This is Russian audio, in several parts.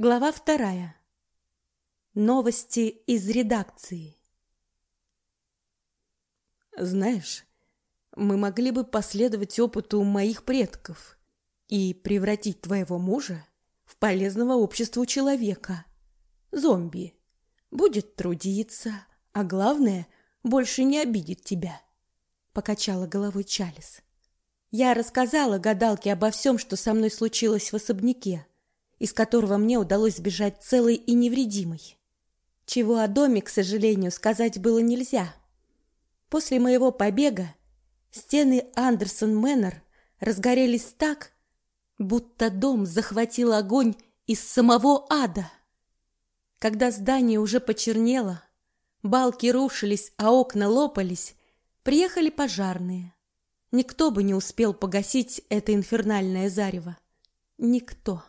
Глава вторая. Новости из редакции. Знаешь, мы могли бы последовать опыту моих предков и превратить твоего мужа в полезного обществу человека. Зомби. Будет трудиться, а главное, больше не обидит тебя. Покачала головой Чалис. Я рассказала гадалке обо всем, что со мной случилось в особняке из которого мне удалось сбежать целой и невредимой. Чего о доме, к сожалению, сказать было нельзя. После моего побега стены Андерсон Мэннер разгорелись так, будто дом захватил огонь из самого ада. Когда здание уже почернело, балки рушились, а окна лопались, приехали пожарные. Никто бы не успел погасить это инфернальное зарево. Никто.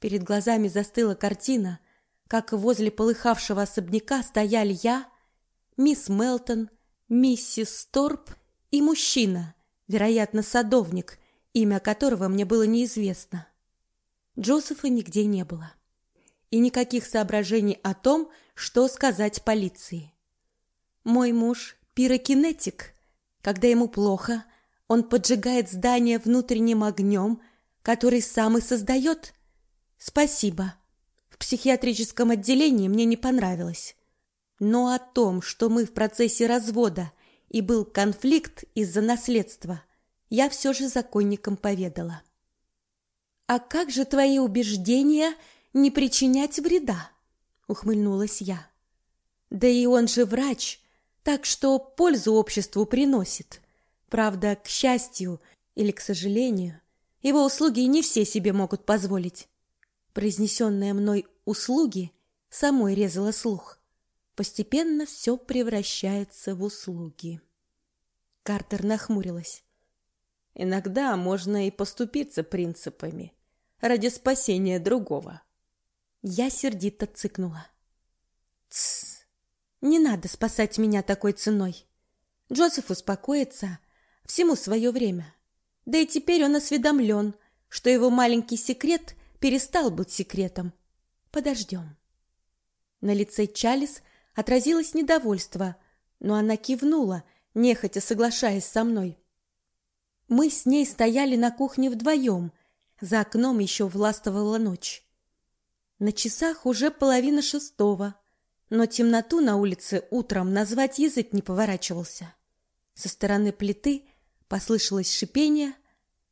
Перед глазами застыла картина, как возле полыхавшего особняка стояли я, мисс Мелтон, миссис Сторп и мужчина, вероятно, садовник, имя которого мне было неизвестно. Джозефа нигде не было. И никаких соображений о том, что сказать полиции. Мой муж пирокинетик. Когда ему плохо, он поджигает здание внутренним огнем, который сам и создает – Спасибо. В психиатрическом отделении мне не понравилось. Но о том, что мы в процессе развода и был конфликт из-за наследства, я все же законникам поведала. А как же твои убеждения не причинять вреда? ухмыльнулась я. Да и он же врач, так что пользу обществу приносит. Правда, к счастью или к сожалению, его услуги не все себе могут позволить. Произнесенные мной услуги самой резала слух. Постепенно все превращается в услуги. Картер нахмурилась. Иногда можно и поступиться принципами ради спасения другого. Я сердито цыкнула. Тсс, не надо спасать меня такой ценой. Джозеф успокоится, всему свое время. Да и теперь он осведомлен, что его маленький секрет перестал быть секретом. Подождем. На лице Чалис отразилось недовольство, но она кивнула, нехотя соглашаясь со мной. Мы с ней стояли на кухне вдвоем, за окном еще властвовала ночь. На часах уже половина шестого, но темноту на улице утром назвать язык не поворачивался. Со стороны плиты послышалось шипение,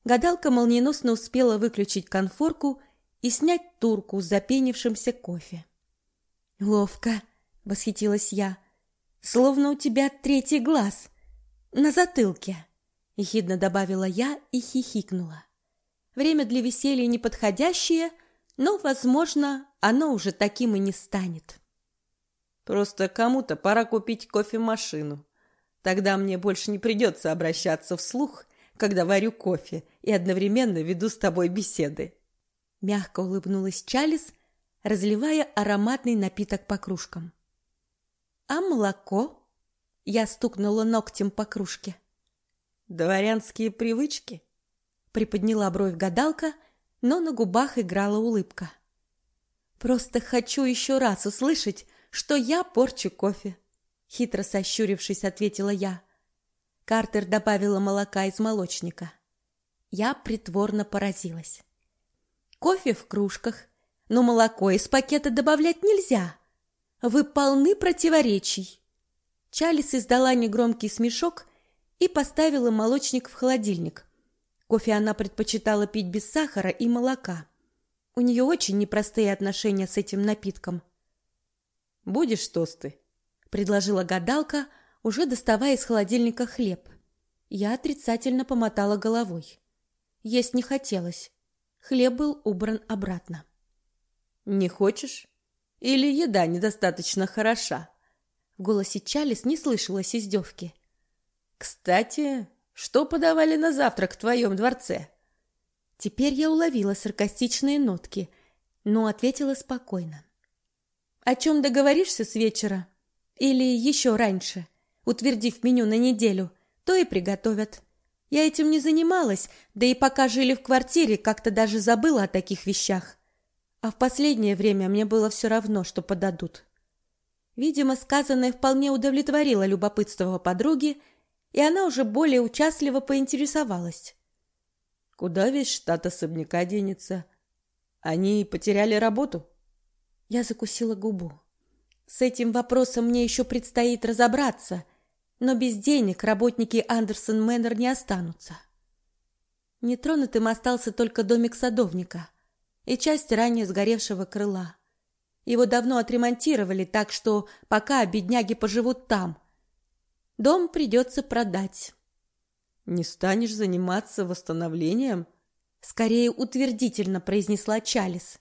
гадалка молниеносно успела выключить конфорку и снять турку с запенившимся кофе. «Ловко!» — восхитилась я. «Словно у тебя третий глаз на затылке!» — ехидно добавила я и хихикнула. Время для веселья неподходящее, но, возможно, оно уже таким и не станет. Просто кому-то пора купить кофемашину. Тогда мне больше не придется обращаться вслух, когда варю кофе и одновременно веду с тобой беседы. Мягко улыбнулась Чалис, разливая ароматный напиток по кружкам. А молоко? Я стукнула ногтем по кружке. Дворянские привычки? Приподняла бровь гадалка, но на губах играла улыбка. Просто хочу еще раз услышать, что я порчу кофе, хитро сощурившись, ответила я. Картер добавила молока из молочника. Я притворно поразилась. Кофе в кружках, но молоко из пакета добавлять нельзя. Вы полны противоречий. Чалис издала негромкий смешок и поставила молочник в холодильник. Кофе она предпочитала пить без сахара и молока. У нее очень непростые отношения с этим напитком. Будешь тосты? предложила гадалка, уже доставая из холодильника хлеб. Я отрицательно помотала головой. Есть не хотелось. Хлеб был убран обратно. «Не хочешь? Или еда недостаточно хороша?» В голосе Чалис не слышалось издевки. «Кстати, что подавали на завтрак в твоем дворце?» Теперь я уловила саркастичные нотки, но ответила спокойно. «О чем договоришься с вечера? Или еще раньше, утвердив меню на неделю, то и приготовят. Я этим не занималась, да и пока жили в квартире, как-то даже забыла о таких вещах. А в последнее время мне было все равно, что подадут. Видимо, сказанное вполне удовлетворило любопытство подруги, и она уже более участливо поинтересовалась. «Куда весь штат особняка денется? Они потеряли работу?» Я закусила губу. С этим вопросом мне еще предстоит разобраться, но без денег работники Андерсон Мэннер не останутся. Нетронутым остался только домик садовника и часть ранее сгоревшего крыла. Его давно отремонтировали, так что пока бедняги поживут там. Дом придется продать. Не станешь заниматься восстановлением? Скорее утвердительно произнесла Чалис.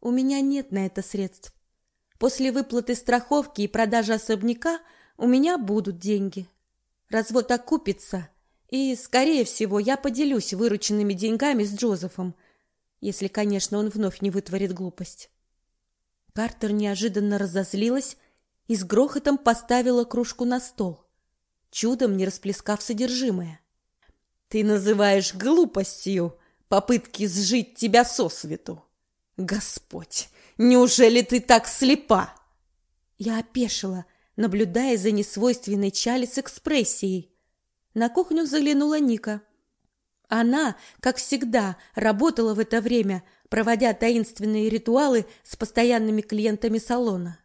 У меня нет на это средств. После выплаты страховки и продажи особняка у меня будут деньги. Развод окупится, и, скорее всего, я поделюсь вырученными деньгами с Джозефом, если, конечно, он вновь не вытворит глупость. Картер неожиданно разозлилась и с грохотом поставила кружку на стол, чудом не расплескав содержимое. «Ты называешь глупостью попытки сжить тебя сосвету? Господь, неужели ты так слепа?» Я опешила, наблюдая за несвойственной Чали с экспрессией. На кухню заглянула Ника. Она, как всегда, работала в это время, проводя таинственные ритуалы с постоянными клиентами салона.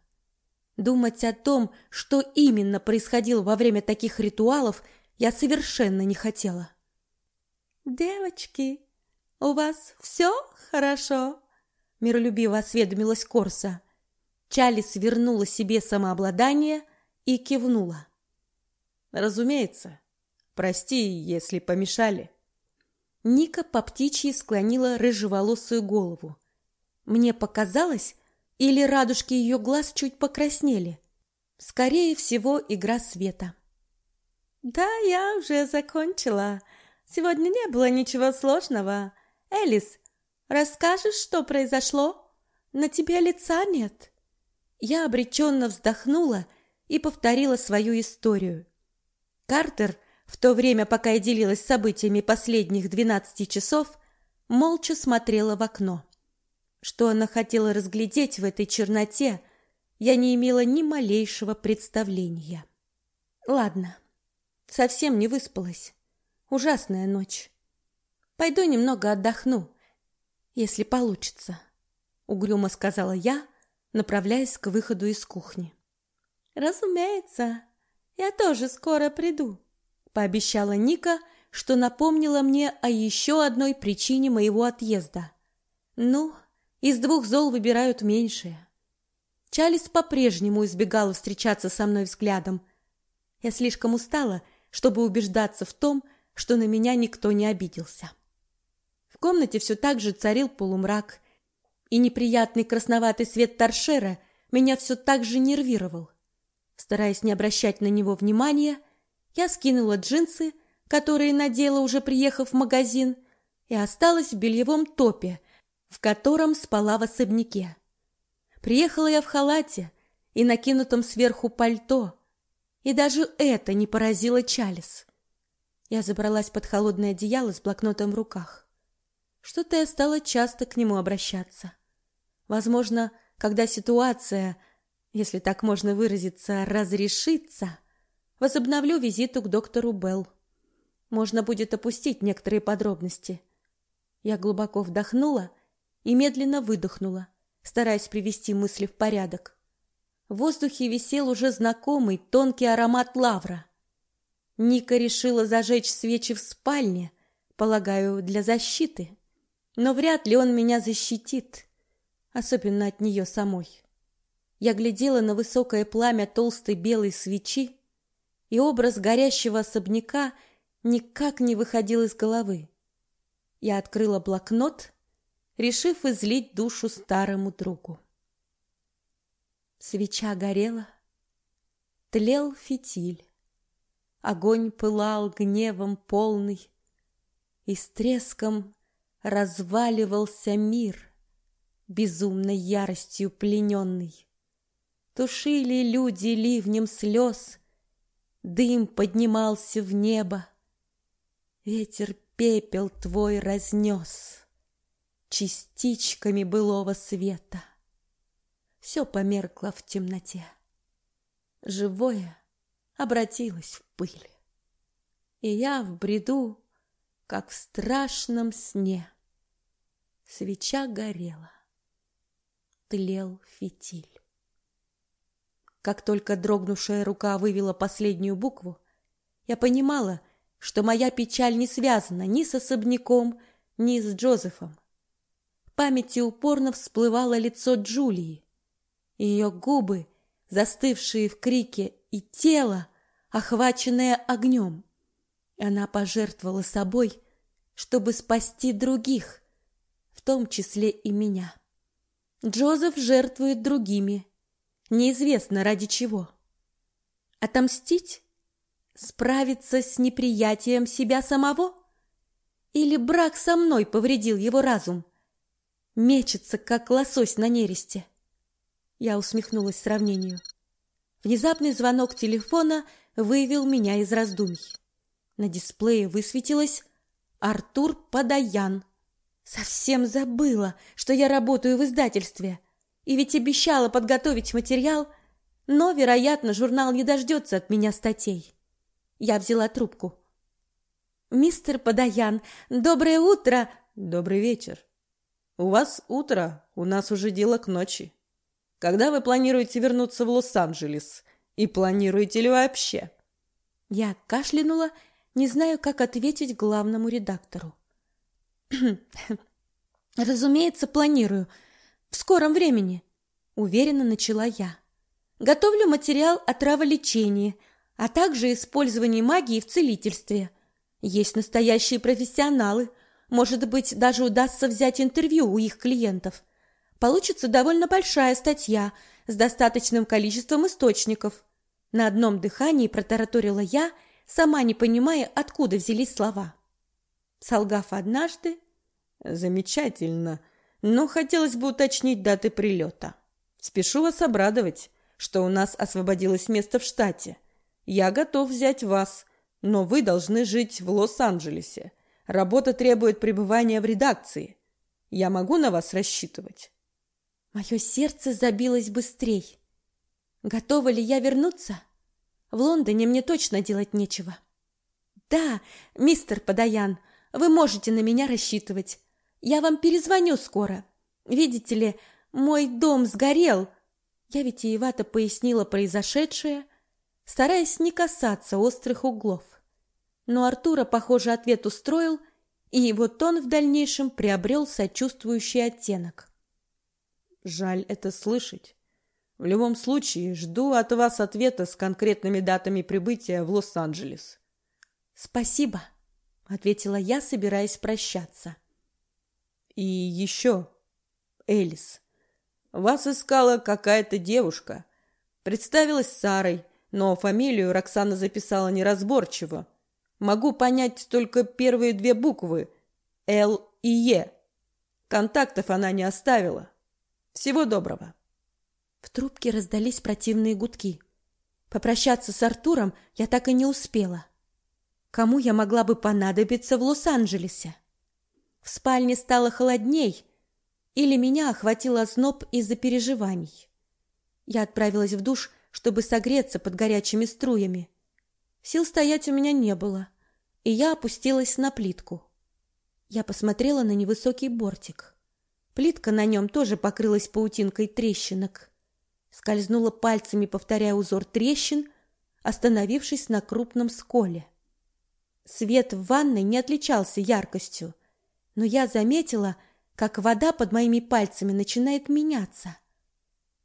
Думать о том, что именно происходило во время таких ритуалов, я совершенно не хотела. «Девочки, у вас все хорошо?» — миролюбиво осведомилась Корса. Чали свернула себе самообладание и кивнула. «Разумеется. Прости, если помешали». Ника по птичьи склонила рыжеволосую голову. Мне показалось, или радужки ее глаз чуть покраснели. Скорее всего, игра света. Да, я уже закончила. Сегодня не было ничего сложного. Элис, расскажешь, что произошло? На тебе лица нет. Я обреченно вздохнула и повторила свою историю. Картер в то время, пока я делилась событиями последних двенадцати часов, молча смотрела в окно. Что она хотела разглядеть в этой черноте, я не имела ни малейшего представления. Ладно, совсем не выспалась. Ужасная ночь. Пойду немного отдохну, если получится, угрюмо сказала я, направляясь к выходу из кухни. Разумеется, я тоже скоро приду пообещала Ника, что напомнила мне о еще одной причине моего отъезда. Ну, из двух зол выбирают меньшее. Чалис по-прежнему избегала встречаться со мной взглядом. Я слишком устала, чтобы убеждаться в том, что на меня никто не обиделся. В комнате все так же царил полумрак, и неприятный красноватый свет торшера меня все так же нервировал. Стараясь не обращать на него внимания, я скинула джинсы, которые надела уже приехав в магазин, и осталась в бельевом топе, в котором спала в особняке. Приехала я в халате и накинутом сверху пальто, и даже это не поразило Чалис. Я забралась под холодное одеяло с блокнотом в руках. Что-то я стала часто к нему обращаться. Возможно, когда ситуация, если так можно выразиться, разрешится, возобновлю визиту к доктору Белл. Можно будет опустить некоторые подробности. Я глубоко вдохнула и медленно выдохнула, стараясь привести мысли в порядок. В воздухе висел уже знакомый тонкий аромат лавра. Ника решила зажечь свечи в спальне, полагаю, для защиты. Но вряд ли он меня защитит, особенно от нее самой. Я глядела на высокое пламя толстой белой свечи и образ горящего особняка никак не выходил из головы. Я открыла блокнот, решив излить душу старому другу. Свеча горела, тлел фитиль. Огонь пылал гневом полный, и с треском разваливался мир, безумной яростью плененный. Тушили люди ливнем слез Дым поднимался в небо, Ветер пепел твой разнес. частичками былого света. Все померкло в темноте. Живое обратилось в пыль. И я в бреду, как в страшном сне. Свеча горела, тлел фитиль. Как только дрогнувшая рука вывела последнюю букву, я понимала, что моя печаль не связана ни с особняком, ни с Джозефом. В памяти упорно всплывало лицо Джулии, ее губы, застывшие в крике, и тело, охваченное огнем. Она пожертвовала собой, чтобы спасти других, в том числе и меня. Джозеф жертвует другими, неизвестно ради чего. Отомстить? Справиться с неприятием себя самого? Или брак со мной повредил его разум? Мечется, как лосось на нересте. Я усмехнулась сравнению. Внезапный звонок телефона вывел меня из раздумий. На дисплее высветилось «Артур Подаян». Совсем забыла, что я работаю в издательстве. И ведь обещала подготовить материал, но, вероятно, журнал не дождется от меня статей. Я взяла трубку. «Мистер Подаян, доброе утро!» «Добрый вечер. У вас утро, у нас уже дело к ночи. Когда вы планируете вернуться в Лос-Анджелес? И планируете ли вообще?» Я кашлянула, не знаю, как ответить главному редактору. «Разумеется, планирую. В скором времени», — уверенно начала я. «Готовлю материал о траволечении, а также использовании магии в целительстве. Есть настоящие профессионалы. Может быть, даже удастся взять интервью у их клиентов. Получится довольно большая статья с достаточным количеством источников». На одном дыхании протараторила я, сама не понимая, откуда взялись слова. Солгав однажды, Замечательно. Но хотелось бы уточнить даты прилета. Спешу вас обрадовать, что у нас освободилось место в штате. Я готов взять вас, но вы должны жить в Лос-Анджелесе. Работа требует пребывания в редакции. Я могу на вас рассчитывать? Мое сердце забилось быстрей. Готова ли я вернуться? В Лондоне мне точно делать нечего. Да, мистер Подаян, вы можете на меня рассчитывать. Я вам перезвоню скоро. Видите ли, мой дом сгорел. Я витиевато пояснила произошедшее, стараясь не касаться острых углов. Но Артура, похоже, ответ устроил, и его тон в дальнейшем приобрел сочувствующий оттенок. Жаль это слышать. В любом случае, жду от вас ответа с конкретными датами прибытия в Лос-Анджелес. Спасибо, ответила я, собираясь прощаться. И еще, Элис, вас искала какая-то девушка. Представилась Сарой, но фамилию Роксана записала неразборчиво. Могу понять только первые две буквы – Л и Е. Контактов она не оставила. Всего доброго. В трубке раздались противные гудки. Попрощаться с Артуром я так и не успела. Кому я могла бы понадобиться в Лос-Анджелесе? В спальне стало холодней, или меня охватил озноб из-за переживаний. Я отправилась в душ, чтобы согреться под горячими струями. Сил стоять у меня не было, и я опустилась на плитку. Я посмотрела на невысокий бортик. Плитка на нем тоже покрылась паутинкой трещинок. Скользнула пальцами, повторяя узор трещин, остановившись на крупном сколе. Свет в ванной не отличался яркостью, но я заметила, как вода под моими пальцами начинает меняться.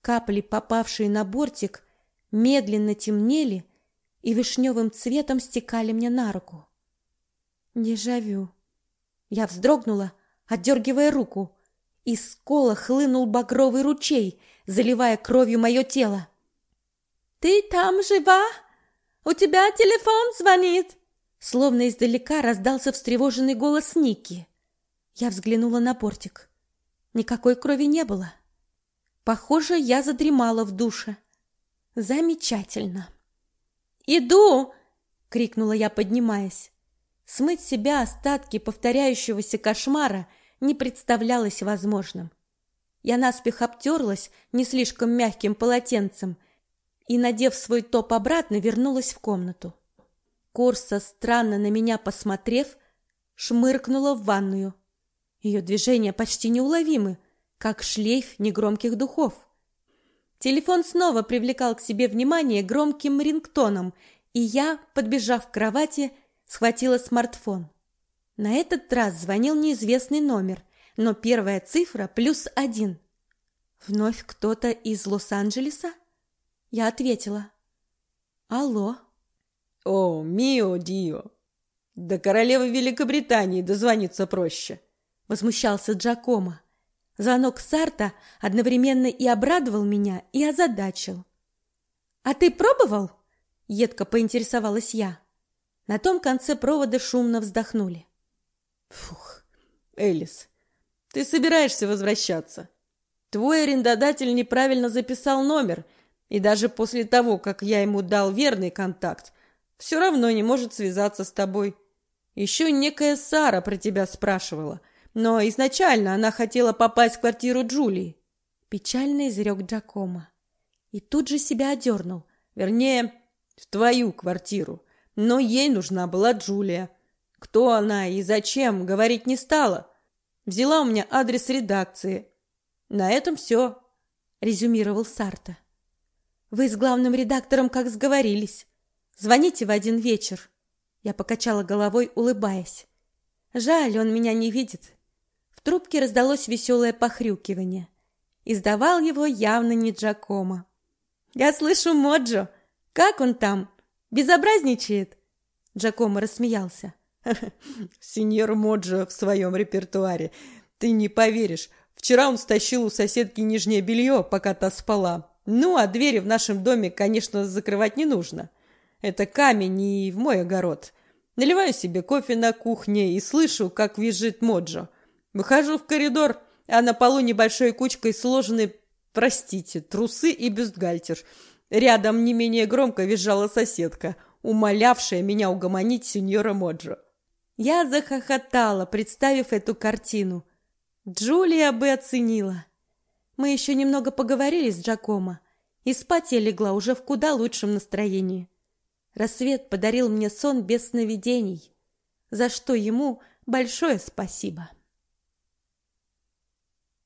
Капли, попавшие на бортик, медленно темнели и вишневым цветом стекали мне на руку. Дежавю. Я вздрогнула, отдергивая руку. Из скола хлынул багровый ручей, заливая кровью мое тело. «Ты там жива? У тебя телефон звонит!» Словно издалека раздался встревоженный голос Ники. Я взглянула на портик. Никакой крови не было. Похоже, я задремала в душе. Замечательно. «Иду!» — крикнула я, поднимаясь. Смыть себя остатки повторяющегося кошмара не представлялось возможным. Я наспех обтерлась не слишком мягким полотенцем и, надев свой топ обратно, вернулась в комнату. Корса, странно на меня посмотрев, шмыркнула в ванную. Ее движения почти неуловимы, как шлейф негромких духов. Телефон снова привлекал к себе внимание громким рингтоном, и я, подбежав к кровати, схватила смартфон. На этот раз звонил неизвестный номер — но первая цифра плюс один. Вновь кто-то из Лос-Анджелеса? Я ответила. Алло. О, мио дио. До королевы Великобритании дозвониться проще. Возмущался Джакомо. Звонок Сарта одновременно и обрадовал меня, и озадачил. «А ты пробовал?» — едко поинтересовалась я. На том конце провода шумно вздохнули. «Фух, Элис, ты собираешься возвращаться. Твой арендодатель неправильно записал номер, и даже после того, как я ему дал верный контакт, все равно не может связаться с тобой. Еще некая Сара про тебя спрашивала, но изначально она хотела попасть в квартиру Джулии. Печально изрек Джакомо. И тут же себя одернул. Вернее, в твою квартиру. Но ей нужна была Джулия. Кто она и зачем, говорить не стала. Взяла у меня адрес редакции. На этом все, резюмировал Сарта. Вы с главным редактором как сговорились. Звоните в один вечер. Я покачала головой, улыбаясь. Жаль, он меня не видит. В трубке раздалось веселое похрюкивание. Издавал его явно не Джакомо. Я слышу Моджо. Как он там? Безобразничает? Джакомо рассмеялся. Сеньор Моджо в своем репертуаре. Ты не поверишь. Вчера он стащил у соседки нижнее белье, пока та спала. Ну, а двери в нашем доме, конечно, закрывать не нужно. Это камень и в мой огород. Наливаю себе кофе на кухне и слышу, как визжит Моджо. Выхожу в коридор, а на полу небольшой кучкой сложены, простите, трусы и бюстгальтер. Рядом не менее громко визжала соседка, умолявшая меня угомонить сеньора Моджо. Я захохотала, представив эту картину. Джулия бы оценила. Мы еще немного поговорили с Джакомо, и спать я легла уже в куда лучшем настроении. Рассвет подарил мне сон без сновидений, за что ему большое спасибо.